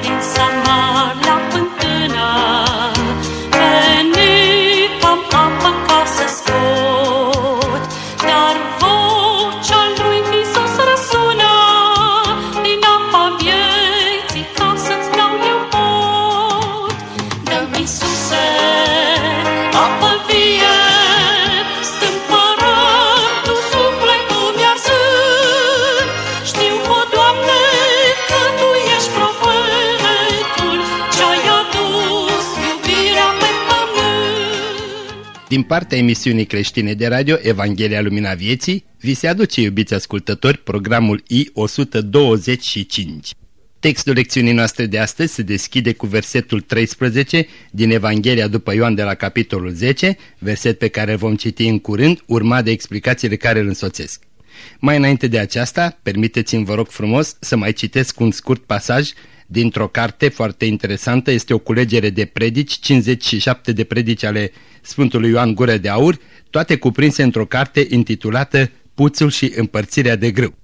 din Samar Din partea emisiunii creștine de radio Evanghelia Lumina Vieții, vi se aduce, iubiți ascultători, programul I-125. Textul lecțiunii noastre de astăzi se deschide cu versetul 13 din Evanghelia după Ioan de la capitolul 10, verset pe care îl vom citi în curând, urmat de explicațiile care îl însoțesc. Mai înainte de aceasta, permiteți-mi, vă rog frumos, să mai citesc un scurt pasaj dintr-o carte foarte interesantă. Este o culegere de predici, 57 de predici ale Sfântului Ioan Gură de Aur, toate cuprinse într-o carte intitulată Puțul și împărțirea de grâu.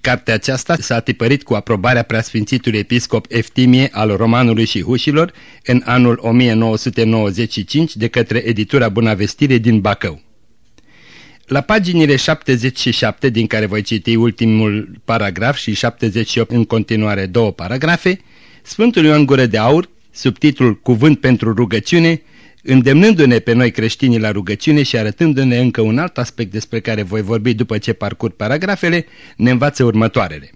Cartea aceasta s-a tipărit cu aprobarea preasfințitului episcop Eftimie al Romanului și Hușilor în anul 1995 de către editura Bunavestire din Bacău. La paginile 77, din care voi citi ultimul paragraf și 78 în continuare două paragrafe, Sfântul Ioan Gură de Aur, subtitlul Cuvânt pentru rugăciune, îndemnându-ne pe noi creștinii la rugăciune și arătându-ne încă un alt aspect despre care voi vorbi după ce parcurg paragrafele, ne învață următoarele.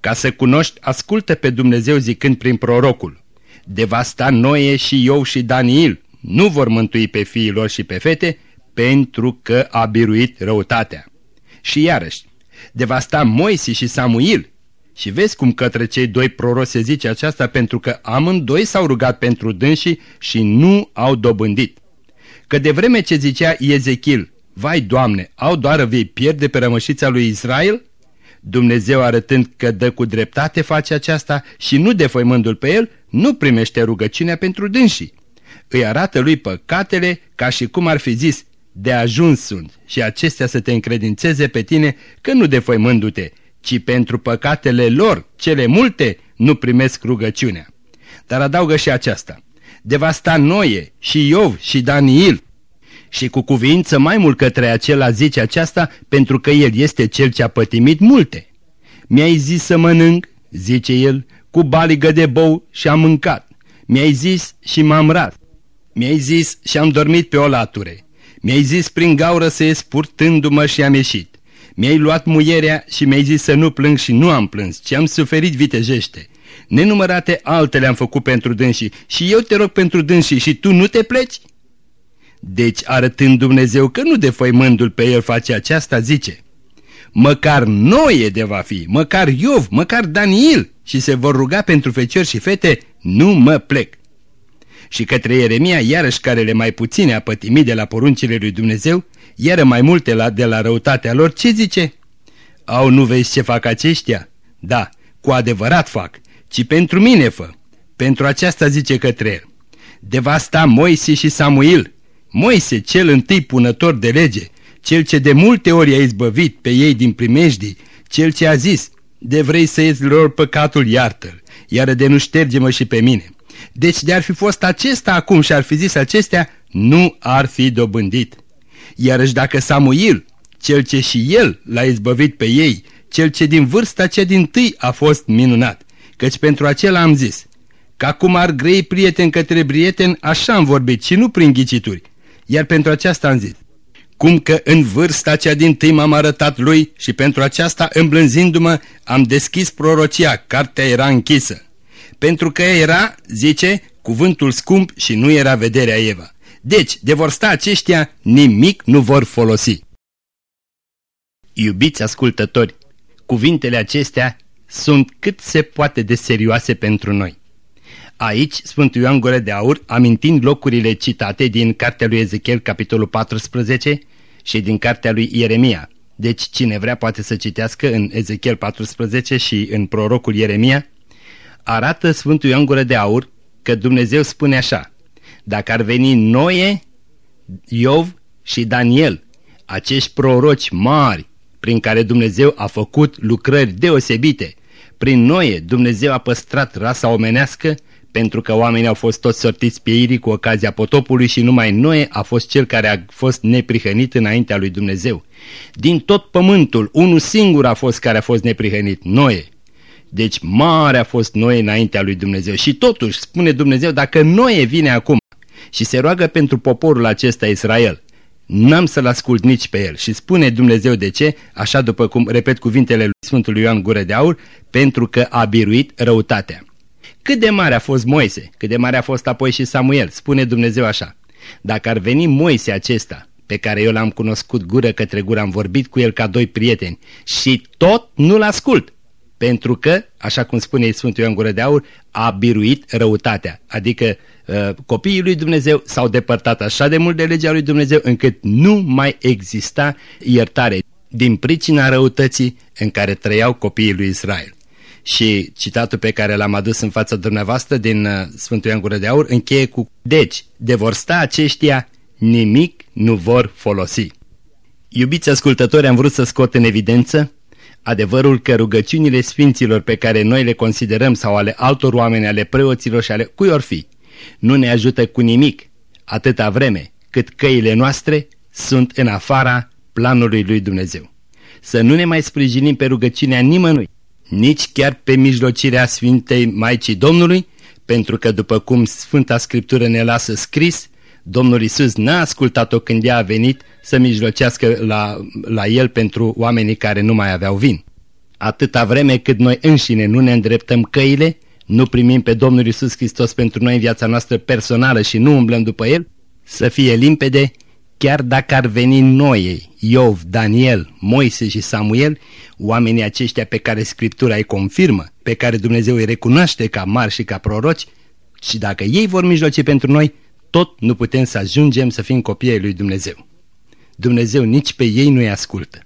Ca să cunoști, ascultă pe Dumnezeu zicând prin prorocul, Devasta Noe și Iov și Daniel nu vor mântui pe fiii lor și pe fete, pentru că a biruit răutatea. Și iarăși, devasta Moisi și Samuil. Și vezi cum către cei doi proroși se zice aceasta pentru că amândoi s-au rugat pentru dânsii și nu au dobândit. Că de vreme ce zicea Ezechiel, vai Doamne, au doar vei pierde pe rămășița lui Israel? Dumnezeu arătând că dă cu dreptate face aceasta și nu defăimându-l pe el, nu primește rugăciunea pentru dânsii. Îi arată lui păcatele ca și cum ar fi zis, de ajuns sunt și acestea să te încredințeze pe tine că nu defăimându-te, ci pentru păcatele lor, cele multe, nu primesc rugăciunea. Dar adaugă și aceasta. Devasta Noie și Iov și Daniel și cu cuvință mai mult către acela zice aceasta pentru că el este cel ce a pătimit multe. Mi-ai zis să mănânc, zice el, cu baligă de bou și am mâncat. Mi-ai zis și m-am ras. Mi-ai zis și am dormit pe o lature. Mi-ai zis prin gaură să ies purtându-mă și am ieșit. Mi-ai luat muierea și mi-ai zis să nu plâng și nu am plâns, ci am suferit vitejește. Nenumărate altele am făcut pentru dânsii și eu te rog pentru dânsii și tu nu te pleci? Deci, arătând Dumnezeu că nu defăimându-l pe el face aceasta, zice, Măcar Noe de va fi, măcar Iov, măcar Daniel și se vor ruga pentru feciori și fete, nu mă plec. Și către Ieremia, iarăși care le mai puține a pătimit de la poruncile lui Dumnezeu, iară mai multe la, de la răutatea lor, ce zice? Au, nu vezi ce fac aceștia? Da, cu adevărat fac, ci pentru mine fă. Pentru aceasta zice către el. Devasta Moise și Samuel, Moise, cel întâi punător de lege, cel ce de multe ori a izbăvit pe ei din primejdii, cel ce a zis, de vrei să ies lor păcatul, iartă-l, iar de nu șterge-mă și pe mine. Deci de ar fi fost acesta acum și ar fi zis acestea, nu ar fi dobândit. Iarăși dacă Samuel, cel ce și el l-a izbăvit pe ei, cel ce din vârsta cea din tâi a fost minunat, căci pentru acela am zis, că acum ar grei prieten către prieten, așa am vorbit și nu prin ghicituri, iar pentru aceasta am zis, cum că în vârsta cea din tâi m-am arătat lui și pentru aceasta îmblânzindu-mă am deschis prorocia, cartea era închisă. Pentru că era, zice, cuvântul scump și nu era vederea Eva. Deci, de vor sta aceștia, nimic nu vor folosi. Iubiți ascultători, cuvintele acestea sunt cât se poate de serioase pentru noi. Aici, Sfântul Ioan Gură de Aur, amintind locurile citate din cartea lui Ezechiel, capitolul 14 și din cartea lui Ieremia. Deci, cine vrea poate să citească în Ezechiel 14 și în prorocul Ieremia, arată Sfântul Ioan Gură de Aur că Dumnezeu spune așa, dacă ar veni Noe, Iov și Daniel, acești proroci mari prin care Dumnezeu a făcut lucrări deosebite, Prin Noe, Dumnezeu a păstrat rasa omenească pentru că oamenii au fost toți sortiți pe irii cu ocazia potopului și numai Noe a fost cel care a fost neprihănit înaintea lui Dumnezeu. Din tot pământul, unul singur a fost care a fost neprihănit, Noe. Deci mare a fost Noe înaintea lui Dumnezeu. Și totuși, spune Dumnezeu, dacă Noe vine acum și se roagă pentru poporul acesta Israel, n-am să-l ascult nici pe el. Și spune Dumnezeu de ce, așa după cum repet cuvintele lui Sfântul Ioan Gură de Aur, pentru că a biruit răutatea. Cât de mare a fost Moise, cât de mare a fost apoi și Samuel, spune Dumnezeu așa. Dacă ar veni Moise acesta, pe care eu l-am cunoscut gură către gură, am vorbit cu el ca doi prieteni și tot nu-l ascult, pentru că, așa cum spune Sfântul Ioan Gură de Aur, a biruit răutatea, adică uh, copiii lui Dumnezeu s-au depărtat așa de mult de legea lui Dumnezeu încât nu mai exista iertare din pricina răutății în care trăiau copiii lui Israel. Și citatul pe care l-am adus în fața dumneavoastră din uh, Sfântul Ioan Gură de Aur încheie cu Deci, de vor sta aceștia, nimic nu vor folosi. Iubiți ascultători, am vrut să scot în evidență adevărul că rugăciunile sfinților pe care noi le considerăm sau ale altor oameni, ale preoților și ale cui or fi, nu ne ajută cu nimic atâta vreme cât căile noastre sunt în afara planului lui Dumnezeu. Să nu ne mai sprijinim pe rugăciunea nimănui, nici chiar pe mijlocirea Sfintei Maicii Domnului, pentru că după cum Sfânta Scriptură ne lasă scris, Domnul Isus n-a ascultat-o când ea a venit să mijlocească la, la el pentru oamenii care nu mai aveau vin. Atâta vreme cât noi înșine nu ne îndreptăm căile, nu primim pe Domnul Isus Hristos pentru noi în viața noastră personală și nu umblăm după El, să fie limpede, chiar dacă ar veni noi, Iov, Daniel, Moise și Samuel, oamenii aceștia pe care Scriptura îi confirmă, pe care Dumnezeu îi recunoaște ca mari și ca proroci, și dacă ei vor mijloci pentru noi, tot nu putem să ajungem să fim copii ai lui Dumnezeu. Dumnezeu nici pe ei nu-i ascultă.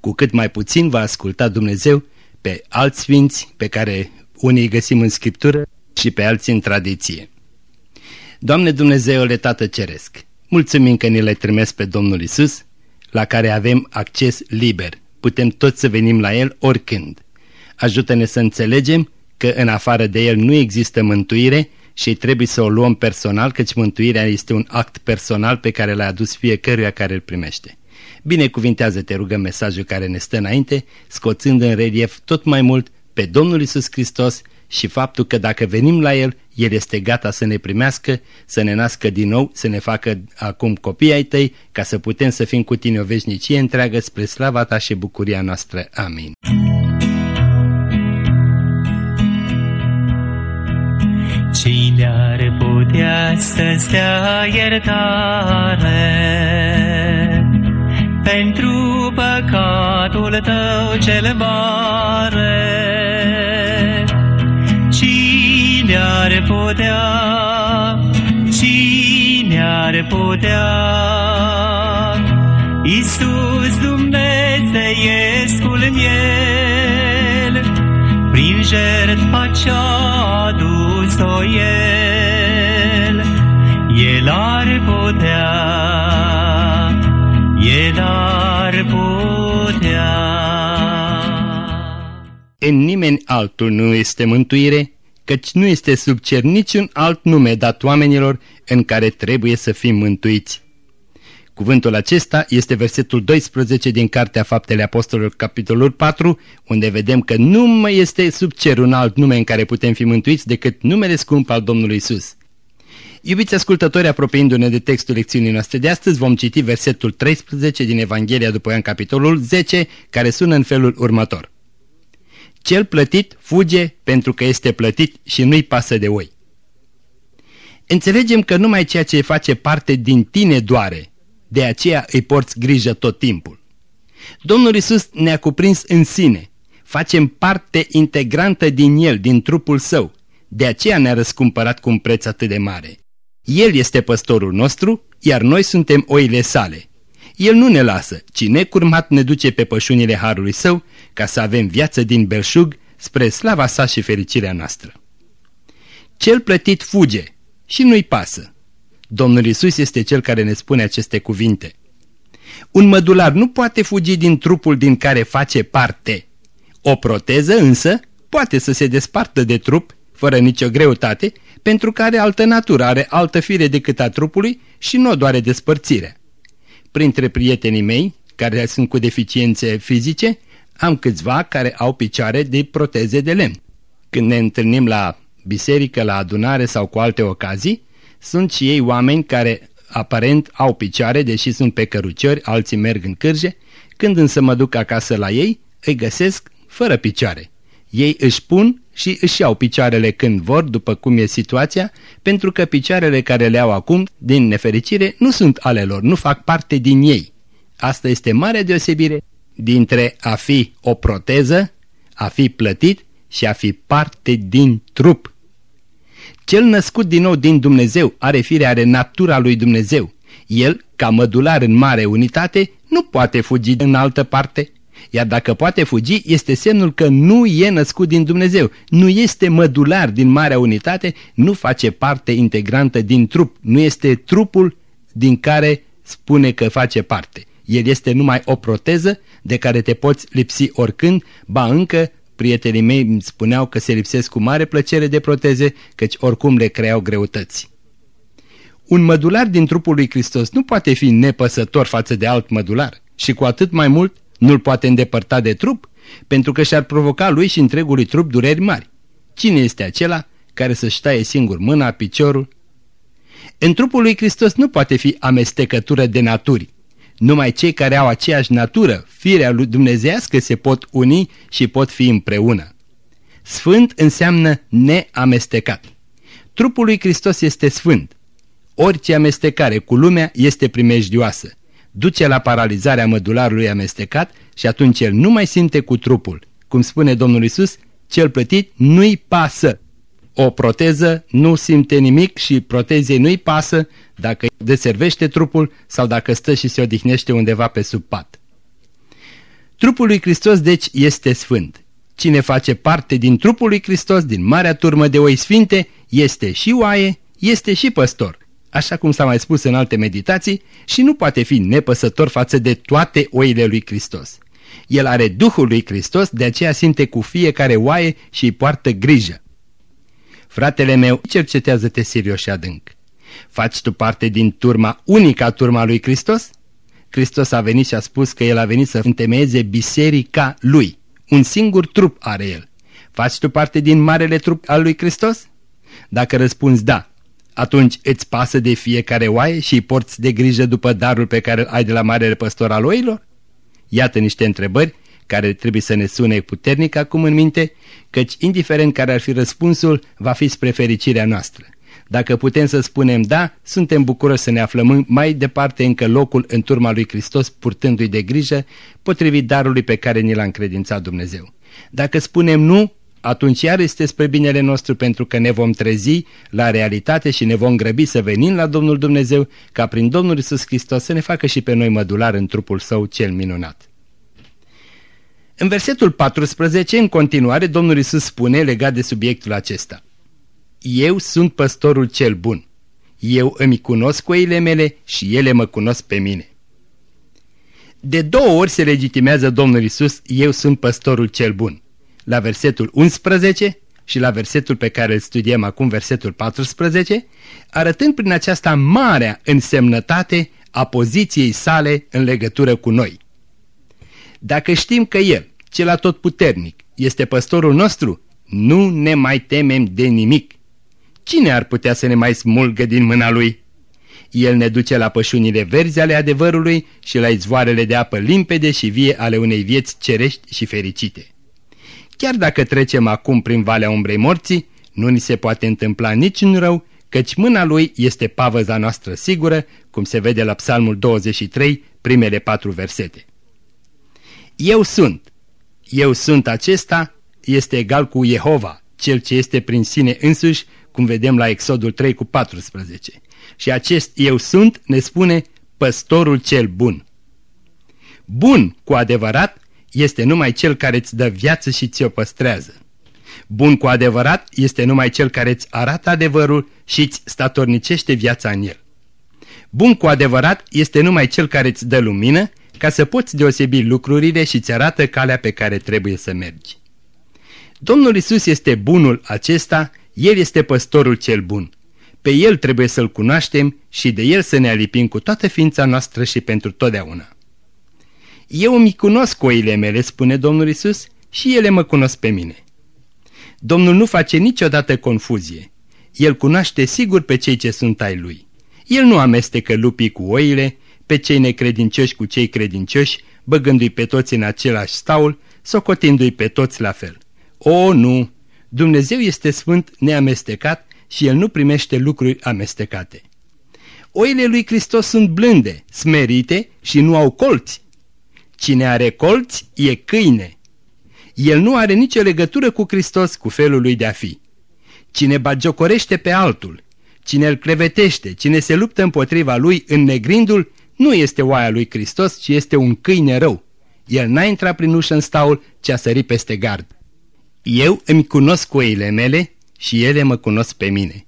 Cu cât mai puțin va asculta Dumnezeu pe alți sfinți pe care unii îi găsim în Scriptură și pe alții în tradiție. Doamne Dumnezeule Tată Ceresc, mulțumim că ne le trimis pe Domnul Isus, la care avem acces liber. Putem toți să venim la El oricând. Ajută-ne să înțelegem că în afară de El nu există mântuire și trebuie să o luăm personal, căci mântuirea este un act personal pe care l-a adus fiecăruia care îl primește. Binecuvintează-te, rugăm mesajul care ne stă înainte, scoțând în relief tot mai mult pe Domnul Isus Hristos și faptul că dacă venim la El, El este gata să ne primească, să ne nască din nou, să ne facă acum copii ai tăi, ca să putem să fim cu tine o veșnicie întreagă spre slava ta și bucuria noastră. Amin. Cine ar putea să-ți dea iertare pentru păcatul tău cel mare? Cine ar putea, cine ar putea, Iisus Dumnezeiescul miel, prin jertfa ce-a adus-o El, El ar putea, El ar putea. În nimeni altul nu este mântuire, căci nu este sub cer niciun alt nume dat oamenilor în care trebuie să fim mântuiți. Cuvântul acesta este versetul 12 din Cartea Faptele Apostolilor, capitolul 4, unde vedem că nu mai este sub cer un alt nume în care putem fi mântuiți decât numele scump al Domnului Isus. Iubiți ascultători, apropiindu-ne de textul lecțiunii noastre de astăzi, vom citi versetul 13 din Evanghelia după Ioan, capitolul 10, care sună în felul următor. Cel plătit fuge pentru că este plătit și nu-i pasă de oi. Înțelegem că numai ceea ce face parte din tine doare, de aceea îi porți grijă tot timpul. Domnul Isus ne-a cuprins în sine, facem parte integrantă din El, din trupul Său, de aceea ne-a răscumpărat cu un preț atât de mare. El este păstorul nostru, iar noi suntem oile sale. El nu ne lasă, ci necurmat ne duce pe pășunile Harului Său, ca să avem viață din belșug spre slava sa și fericirea noastră. Cel plătit fuge și nu-i pasă. Domnul Isus este cel care ne spune aceste cuvinte. Un mădular nu poate fugi din trupul din care face parte. O proteză însă poate să se despartă de trup, fără nicio greutate, pentru că are altă natură, are altă fire decât a trupului și nu doare despărțirea. Printre prietenii mei, care sunt cu deficiențe fizice, am câțiva care au picioare de proteze de lemn. Când ne întâlnim la biserică, la adunare sau cu alte ocazii, sunt și ei oameni care aparent au picioare, deși sunt pe căruciori, alții merg în cârje, când însă mă duc acasă la ei, îi găsesc fără picioare. Ei își pun și își iau picioarele când vor, după cum e situația, pentru că picioarele care le au acum, din nefericire, nu sunt ale lor, nu fac parte din ei. Asta este mare deosebire dintre a fi o proteză, a fi plătit și a fi parte din trup. Cel născut din nou din Dumnezeu are fire, are natura lui Dumnezeu. El, ca mădular în mare unitate, nu poate fugi în altă parte. Iar dacă poate fugi, este semnul că nu e născut din Dumnezeu, nu este mădular din marea unitate, nu face parte integrantă din trup, nu este trupul din care spune că face parte. El este numai o proteză de care te poți lipsi oricând, ba încă prietenii mei îmi spuneau că se lipsesc cu mare plăcere de proteze, căci oricum le creau greutăți. Un mădular din trupul lui Hristos nu poate fi nepăsător față de alt mădular și cu atât mai mult nu-l poate îndepărta de trup, pentru că și-ar provoca lui și întregului trup dureri mari. Cine este acela care să-și taie singur mâna, piciorul? În trupul lui Hristos nu poate fi amestecătură de naturi. Numai cei care au aceeași natură, firea lui dumnezească, se pot uni și pot fi împreună. Sfânt înseamnă neamestecat. Trupul lui Hristos este sfânt. Orice amestecare cu lumea este primejdioasă duce la paralizarea mădularului amestecat și atunci el nu mai simte cu trupul. Cum spune Domnul Isus, cel plătit nu-i pasă. O proteză nu simte nimic și protezei nu-i pasă dacă deservește trupul sau dacă stă și se odihnește undeva pe sub pat. Trupul lui Hristos deci este sfânt. Cine face parte din trupul lui Hristos, din marea turmă de oi sfinte, este și oaie, este și păstor așa cum s-a mai spus în alte meditații, și nu poate fi nepăsător față de toate oile lui Hristos. El are Duhul lui Hristos, de aceea simte cu fiecare oaie și îi poartă grijă. Fratele meu, cercetează-te serios și adânc. Faci tu parte din turma, unica turma lui Hristos? Hristos a venit și a spus că El a venit să întemeieze biserica Lui. Un singur trup are El. Faci tu parte din marele trup al lui Hristos? Dacă răspunzi da, atunci îți pasă de fiecare oaie și îi porți de grijă după darul pe care îl ai de la marele păstor al oilor? Iată niște întrebări care trebuie să ne sune puternic acum în minte, căci indiferent care ar fi răspunsul, va fi spre fericirea noastră. Dacă putem să spunem da, suntem bucuroși să ne aflăm mai departe încă locul în turma lui Hristos, purtându-i de grijă, potrivit darului pe care ni l-a încredințat Dumnezeu. Dacă spunem nu, atunci iar este spre binele nostru pentru că ne vom trezi la realitate și ne vom grăbi să venim la Domnul Dumnezeu ca prin Domnul Isus Hristos să ne facă și pe noi mădular în trupul său cel minunat. În versetul 14, în continuare, Domnul Isus spune legat de subiectul acesta. Eu sunt păstorul cel bun. Eu îmi cunosc oile mele și ele mă cunosc pe mine. De două ori se legitimează Domnul Isus, eu sunt păstorul cel bun la versetul 11 și la versetul pe care îl studiem acum, versetul 14, arătând prin aceasta marea însemnătate a poziției sale în legătură cu noi. Dacă știm că El, cel atotputernic, este păstorul nostru, nu ne mai temem de nimic. Cine ar putea să ne mai smulgă din mâna Lui? El ne duce la pășunile verzi ale adevărului și la izvoarele de apă limpede și vie ale unei vieți cerești și fericite. Chiar dacă trecem acum prin Valea Umbrei Morții, nu ni se poate întâmpla niciun rău, căci mâna lui este pavăza noastră sigură, cum se vede la Psalmul 23, primele patru versete. Eu sunt, eu sunt acesta, este egal cu Jehova, cel ce este prin sine însuși, cum vedem la Exodul 3 cu 14. Și acest eu sunt ne spune păstorul cel bun. Bun, cu adevărat, este numai cel care îți dă viață și ți-o păstrează. Bun cu adevărat este numai cel care îți arată adevărul și îți statornicește viața în el. Bun cu adevărat este numai cel care îți dă lumină ca să poți deosebi lucrurile și îți arată calea pe care trebuie să mergi. Domnul Isus este bunul acesta, El este păstorul cel bun. Pe El trebuie să-L cunoaștem și de El să ne alipim cu toată ființa noastră și pentru totdeauna. Eu mi cunosc oile mele, spune Domnul Isus, și ele mă cunosc pe mine. Domnul nu face niciodată confuzie. El cunoaște sigur pe cei ce sunt ai lui. El nu amestecă lupii cu oile, pe cei necredincioși cu cei credincioși, băgându-i pe toți în același staul, socotindu-i pe toți la fel. O, nu! Dumnezeu este sfânt neamestecat și El nu primește lucruri amestecate. Oile lui Hristos sunt blânde, smerite și nu au colți. Cine are colți e câine. El nu are nicio legătură cu Hristos, cu felul lui de a fi. Cine bagiocorește pe altul, cine îl crevetește, cine se luptă împotriva lui în negrindul, nu este oaia lui Hristos, ci este un câine rău. El n-a intrat prin ușă în staul, ci a sărit peste gard. Eu îmi cunosc oile mele și ele mă cunosc pe mine.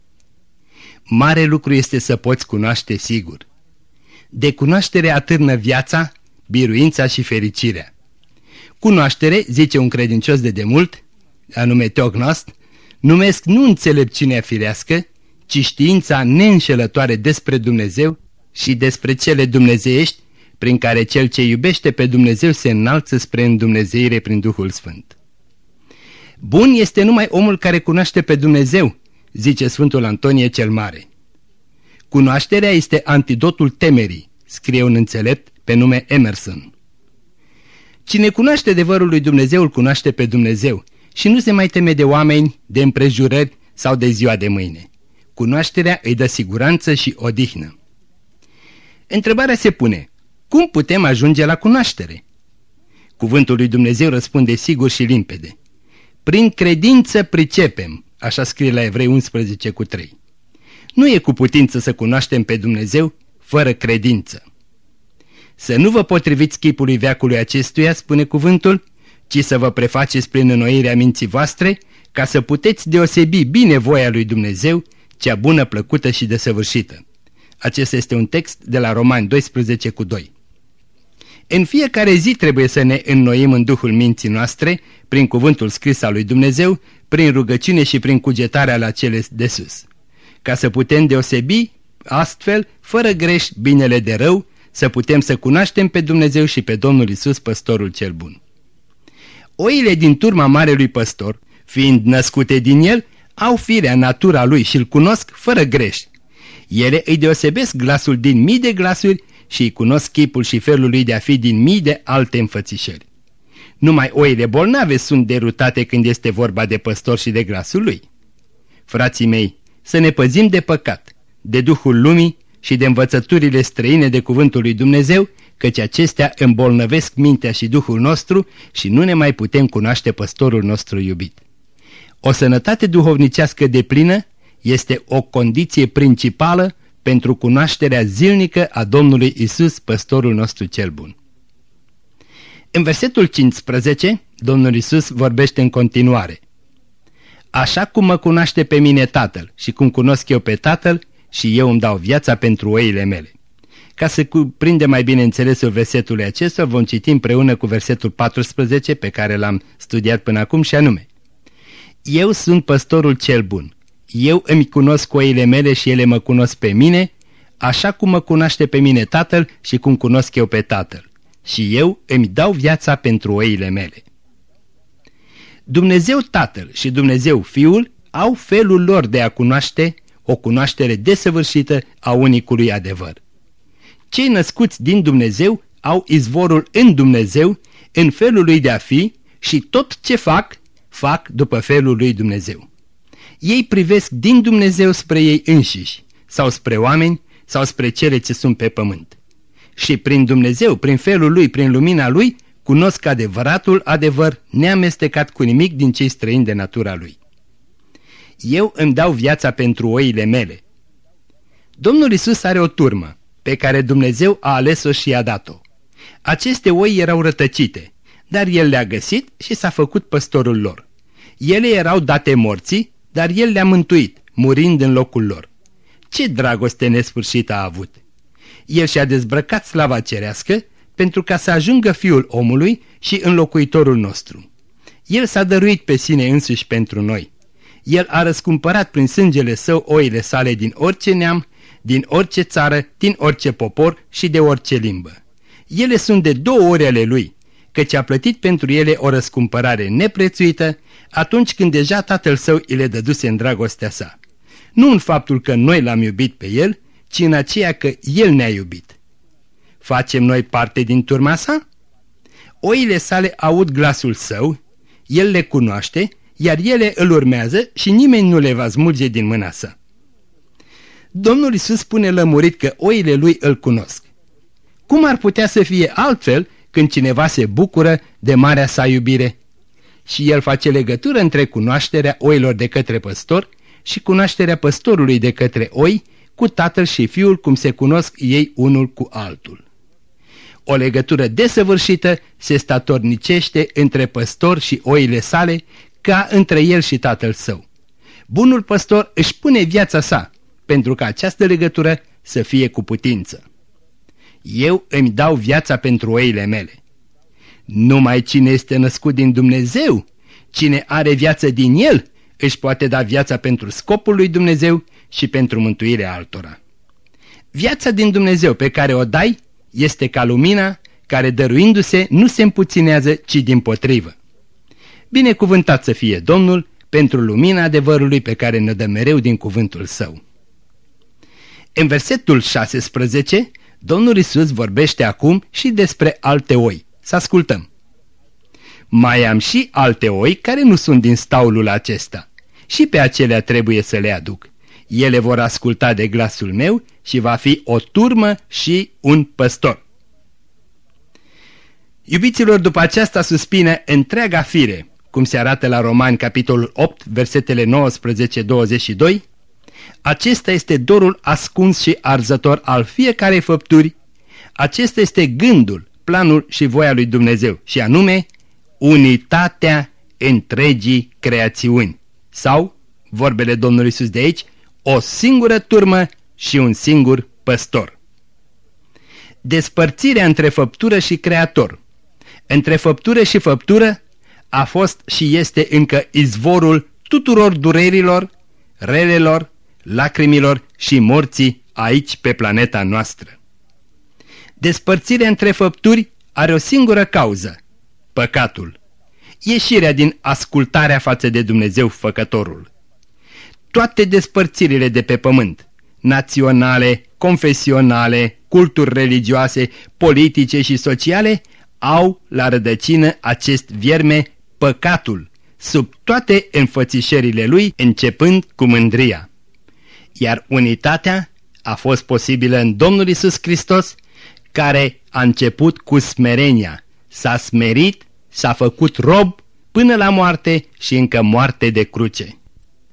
Mare lucru este să poți cunoaște sigur. De cunoaștere atârnă viața, biruința și fericirea. Cunoaștere, zice un credincios de demult, anume Teognost, numesc nu înțelepciunea firească, ci știința neînșelătoare despre Dumnezeu și despre cele dumnezeiești, prin care cel ce iubește pe Dumnezeu se înalță spre îndumnezeire prin Duhul Sfânt. Bun este numai omul care cunoaște pe Dumnezeu, zice Sfântul Antonie cel Mare. Cunoașterea este antidotul temerii, scrie un înțelept pe nume Emerson. Cine cunoaște adevărul lui Dumnezeu îl cunoaște pe Dumnezeu și nu se mai teme de oameni, de împrejurări sau de ziua de mâine. Cunoașterea îi dă siguranță și odihnă. Întrebarea se pune, cum putem ajunge la cunoaștere? Cuvântul lui Dumnezeu răspunde sigur și limpede. Prin credință pricepem, așa scrie la Evrei 11 cu 3. Nu e cu putință să cunoaștem pe Dumnezeu fără credință. Să nu vă potriviți chipului veacului acestuia, spune cuvântul, ci să vă prefaceți prin înnoirea minții voastre, ca să puteți deosebi bine voia lui Dumnezeu, cea bună, plăcută și desăvârșită. Acesta este un text de la Romani 12 cu 2. În fiecare zi trebuie să ne înnoim în Duhul minții noastre, prin cuvântul scris al lui Dumnezeu, prin rugăciune și prin cugetarea la cele de sus. Ca să putem deosebi, astfel, fără greș, binele de rău, să putem să cunoaștem pe Dumnezeu și pe Domnul Isus, păstorul cel bun. Oile din turma Marelui Păstor, fiind născute din el, au firea, natura lui și îl cunosc fără greș. Ele îi deosebesc glasul din mii de glasuri și îi cunosc chipul și felul lui de a fi din mii de alte înfățișări. Numai oile bolnave sunt derutate când este vorba de păstor și de glasul lui. Frații mei, să ne păzim de păcat, de duhul lumii și de învățăturile străine de cuvântul lui Dumnezeu, căci acestea îmbolnăvesc mintea și duhul nostru și nu ne mai putem cunoaște păstorul nostru iubit. O sănătate duhovnicească de plină este o condiție principală pentru cunoașterea zilnică a Domnului Isus, păstorul nostru cel bun. În versetul 15, Domnul Isus vorbește în continuare. Așa cum mă cunoaște pe mine Tatăl și cum cunosc eu pe Tatăl, și eu îmi dau viața pentru oile mele. Ca să cuprindem mai bine înțelesul versetului acesta, vom citi împreună cu versetul 14 pe care l-am studiat până acum și anume. Eu sunt păstorul cel bun. Eu îmi cunosc oile mele și ele mă cunosc pe mine, așa cum mă cunoaște pe mine tatăl și cum cunosc eu pe tatăl. Și eu îmi dau viața pentru oile mele. Dumnezeu Tatăl și Dumnezeu Fiul au felul lor de a cunoaște o cunoaștere desăvârșită a unicului adevăr. Cei născuți din Dumnezeu au izvorul în Dumnezeu, în felul lui de a fi și tot ce fac, fac după felul lui Dumnezeu. Ei privesc din Dumnezeu spre ei înșiși, sau spre oameni, sau spre cele ce sunt pe pământ. Și prin Dumnezeu, prin felul lui, prin lumina lui, cunosc adevăratul adevăr, neamestecat cu nimic din cei străini de natura lui eu îmi dau viața pentru oile mele. Domnul Isus are o turmă pe care Dumnezeu a ales-o și i-a dat-o. Aceste oi erau rătăcite, dar El le-a găsit și s-a făcut păstorul lor. Ele erau date morții, dar El le-a mântuit, murind în locul lor. Ce dragoste nesfârșită a avut! El și-a dezbrăcat slava cerească pentru ca să ajungă fiul omului și înlocuitorul nostru. El s-a dăruit pe sine însuși pentru noi. El a răscumpărat prin sângele său oile sale din orice neam, din orice țară, din orice popor și de orice limbă. Ele sunt de două ori ale lui, căci a plătit pentru ele o răscumpărare neprețuită atunci când deja tatăl său îi le dăduse în dragostea sa. Nu în faptul că noi l-am iubit pe el, ci în aceea că el ne-a iubit. Facem noi parte din turma sa? Oile sale aud glasul său, el le cunoaște, iar ele îl urmează și nimeni nu le va smulge din mâna sa. Domnul Isus spune lămurit că oile lui îl cunosc. Cum ar putea să fie altfel când cineva se bucură de marea sa iubire? Și el face legătură între cunoașterea oilor de către păstor și cunoașterea păstorului de către oi cu tatăl și fiul cum se cunosc ei unul cu altul. O legătură desăvârșită se statornicește între păstor și oile sale ca între el și tatăl său. Bunul păstor își pune viața sa pentru ca această legătură să fie cu putință. Eu îmi dau viața pentru oile mele. Numai cine este născut din Dumnezeu, cine are viață din El, își poate da viața pentru scopul lui Dumnezeu și pentru mântuirea altora. Viața din Dumnezeu pe care o dai este ca lumina care dăruindu-se nu se împuținează, ci din potrivă. Binecuvântat să fie Domnul pentru lumina adevărului pe care ne dă mereu din cuvântul său. În versetul 16, Domnul Isus vorbește acum și despre alte oi. Să ascultăm. Mai am și alte oi care nu sunt din staulul acesta. Și pe acelea trebuie să le aduc. Ele vor asculta de glasul meu și va fi o turmă și un păstor. Iubiților, după aceasta suspine întreaga fire, cum se arată la Romani, capitolul 8, versetele 19-22, acesta este dorul ascuns și arzător al fiecarei făpturi, acesta este gândul, planul și voia lui Dumnezeu, și anume unitatea întregii creațiuni. Sau, vorbele Domnului Iisus de aici, o singură turmă și un singur păstor. Despărțirea între făptură și creator, între făptură și făptură, a fost și este încă izvorul tuturor durerilor, relelor, lacrimilor și morții aici pe planeta noastră. Despărțirea între făpturi are o singură cauză, păcatul, ieșirea din ascultarea față de Dumnezeu Făcătorul. Toate despărțirile de pe pământ, naționale, confesionale, culturi religioase, politice și sociale, au la rădăcină acest vierme, păcatul, sub toate înfățișările lui, începând cu mândria. Iar unitatea a fost posibilă în Domnul Isus Hristos, care a început cu smerenia, s-a smerit, s-a făcut rob până la moarte și încă moarte de cruce.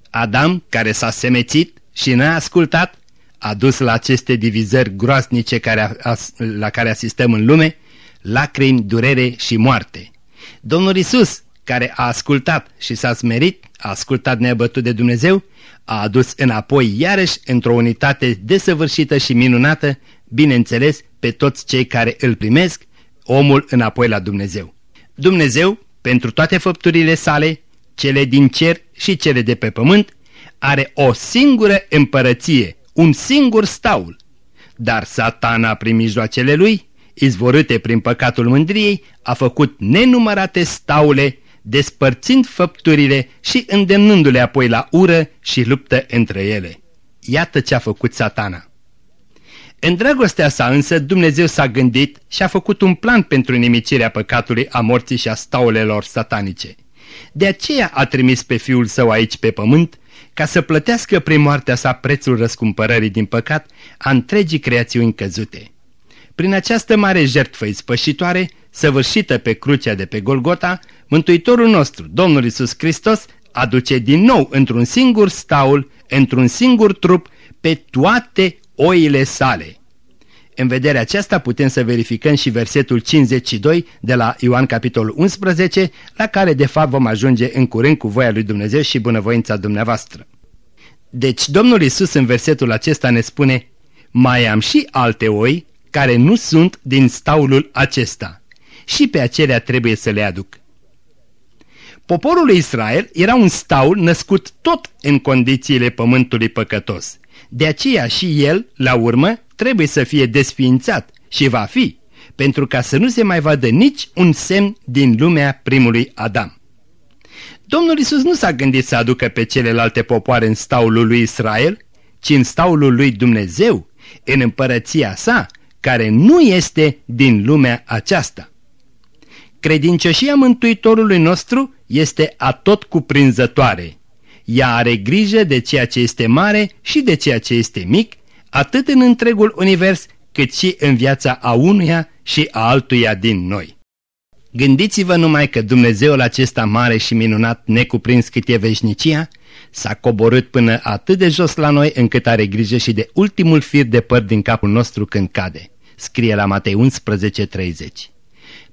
Adam, care s-a semețit și n-a ascultat, a dus la aceste divizări groaznice care a, la care asistăm în lume, lacrimi, durere și moarte. Domnul Isus, care a ascultat și s-a smerit, a ascultat neabătut de Dumnezeu, a adus înapoi iarăși într-o unitate desăvârșită și minunată, bineînțeles, pe toți cei care îl primesc, omul înapoi la Dumnezeu. Dumnezeu, pentru toate făpturile sale, cele din cer și cele de pe pământ, are o singură împărăție, un singur staul. Dar satana, prin mijloacele lui, izvorâte prin păcatul mândriei, a făcut nenumărate staule, despărțind făpturile și îndemnându-le apoi la ură și luptă între ele. Iată ce a făcut satana. În dragostea sa însă Dumnezeu s-a gândit și a făcut un plan pentru nimicirea păcatului, a morții și a staulelor satanice. De aceea a trimis pe fiul său aici pe pământ ca să plătească prin moartea sa prețul răscumpărării din păcat a întregii creațiuni căzute. Prin această mare jertfă ispășitoare, săvârșită pe crucea de pe Golgota, Mântuitorul nostru, Domnul Isus Hristos, aduce din nou într-un singur staul, într-un singur trup, pe toate oile sale. În vederea aceasta putem să verificăm și versetul 52 de la Ioan capitolul 11, la care de fapt vom ajunge în curând cu voia lui Dumnezeu și bunăvoința dumneavoastră. Deci Domnul Isus în versetul acesta ne spune, mai am și alte oi care nu sunt din staulul acesta și pe acelea trebuie să le aduc. Poporul lui Israel era un staul născut tot în condițiile pământului păcătos. De aceea și el, la urmă, trebuie să fie desființat și va fi, pentru ca să nu se mai vadă nici un semn din lumea primului Adam. Domnul Isus nu s-a gândit să aducă pe celelalte popoare în staulul lui Israel, ci în staulul lui Dumnezeu, în împărăția sa, care nu este din lumea aceasta. Credincioșia Mântuitorului nostru este atot cuprinzătoare. Ea are grijă de ceea ce este mare și de ceea ce este mic, atât în întregul univers, cât și în viața a unuia și a altuia din noi. Gândiți-vă numai că Dumnezeul acesta mare și minunat, necuprins cât e veșnicia, s-a coborât până atât de jos la noi încât are grijă și de ultimul fir de păr din capul nostru când cade. Scrie la Matei 11.30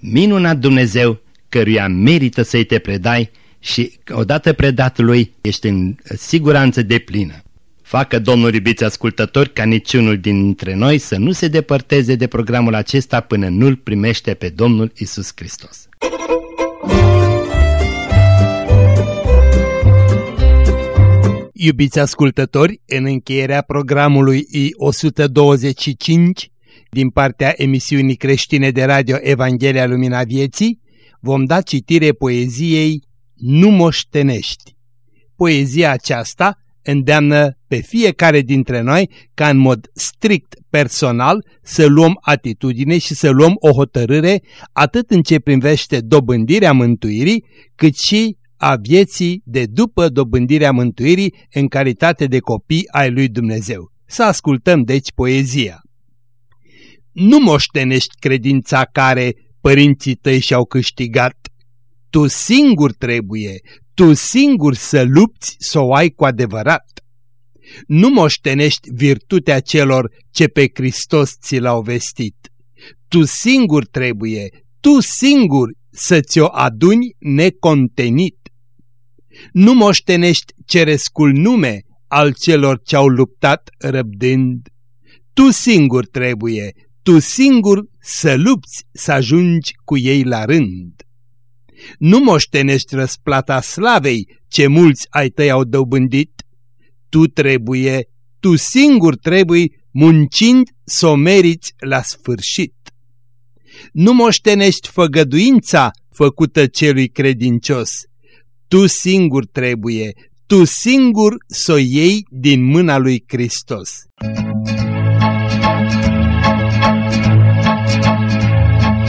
Minunat Dumnezeu, căruia merită să-i te predai și odată predat lui ești în siguranță de plină. Facă Domnul iubiți ascultători ca niciunul dintre noi să nu se depărteze de programul acesta până nu-L primește pe Domnul Isus Hristos. Iubiți ascultători, în încheierea programului I-125 din partea emisiunii creștine de radio Evanghelia Lumina Vieții, vom da citire poeziei Nu moștenești. Poezia aceasta îndeamnă pe fiecare dintre noi ca în mod strict personal să luăm atitudine și să luăm o hotărâre atât în ce privește dobândirea mântuirii, cât și a vieții de după dobândirea mântuirii în calitate de copii ai lui Dumnezeu. Să ascultăm deci poezia. Nu moștenești credința care părinții tăi și-au câștigat. Tu singur trebuie, tu singur să lupți să o ai cu adevărat. Nu moștenești virtutea celor ce pe Hristos ți l-au vestit. Tu singur trebuie, tu singur să ți-o aduni necontenit. Nu moștenești cerescul nume al celor ce-au luptat răbdând. Tu singur trebuie, tu singur să lupți să ajungi cu ei la rând. Nu moștenești răsplata slavei ce mulți ai tăi au dobândit. Tu trebuie, tu singur trebuie, muncind să o meriți la sfârșit. Nu moștenești făgăduința făcută celui credincios. Tu singur trebuie, tu singur să o iei din mâna lui Hristos.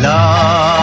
La